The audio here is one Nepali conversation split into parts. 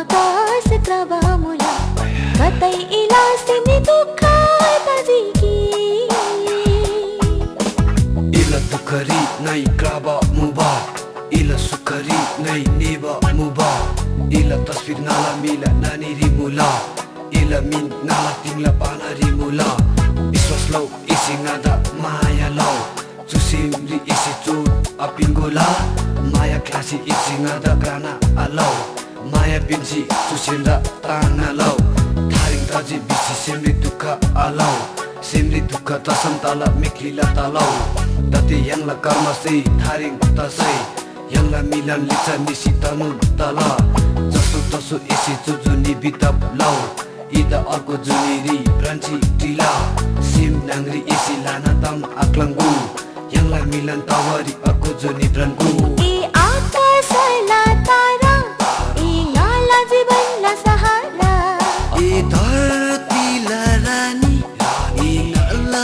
कतै क्रबा मुला कतै इलासि मी दुखात जिकी इला तो करी नै क्रबा मुबा इला सु करी नै निबा मुबा। इला तस्फिर ना मिला नानी रिमुला इला मिना तिंग ला बान रिमुला सब लोक इसी नाद माया लोक तुसी उदी इसी तो अपिंगोला माया क्लास इसी नाद गाना tanga lau Taring taji bisi simri duka alau Simri duka tasam tala miklila talau Dati yang la karma sei taring tasai Yang la milan lica misi tanun tala Jasu tasu isi cucu ni bitap lau Ida अर्को जुनिरी ब्रान्ची टिला सिम नाङ्री एसी लाना तम आक्लङ्गु यङलाई मिलन तवरी अर्को जुनि ब्रान्कु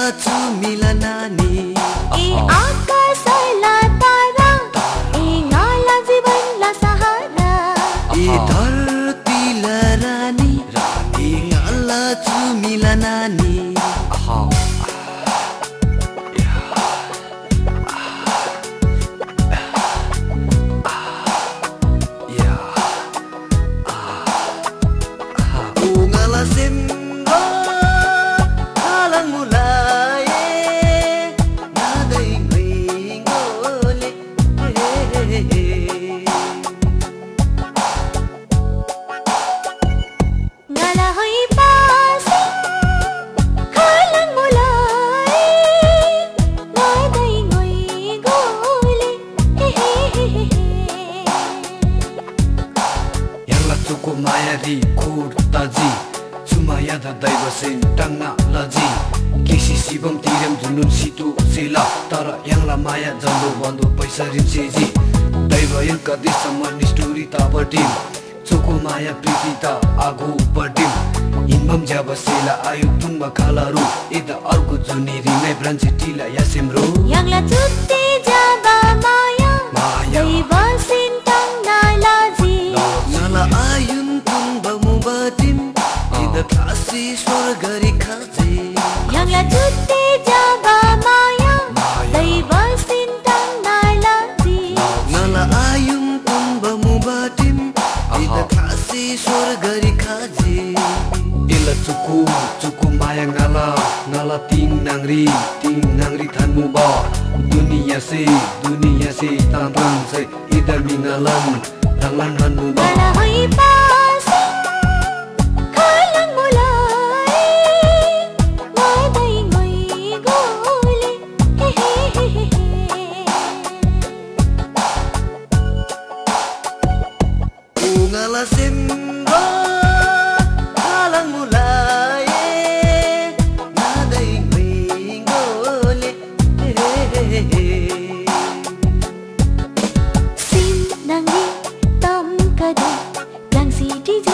ato milanany दै भसि तन्ना लाजी किसि सि बम तिरेम सितो सेला। तारा याला माया जन्दो बन्दो पैसा रिची जी दै भयो कति समय स्टोरी चोको माया पिटी दा आगु बढि इन बम जा बसेला आयु तुंबा खालारो एदा जुनेरी नै ब्रान्चेटीलाई तिला यासेमरो यांगला Maya. daiva sintang Nala ayum mubatim Ida khaji Ila maya ngala ting nangri ting nangri than muba Dunia se dunia se tang tang se Ida mingalan tanglan han muba ngala hoy pasi Ungala simba halang mulai. Nadai ngole sim nangi tam kadi yang si dj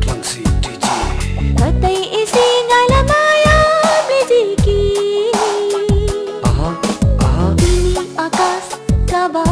Klang si DJ Katai isi ngala maya bejiki Aha aha. Ini akas kaba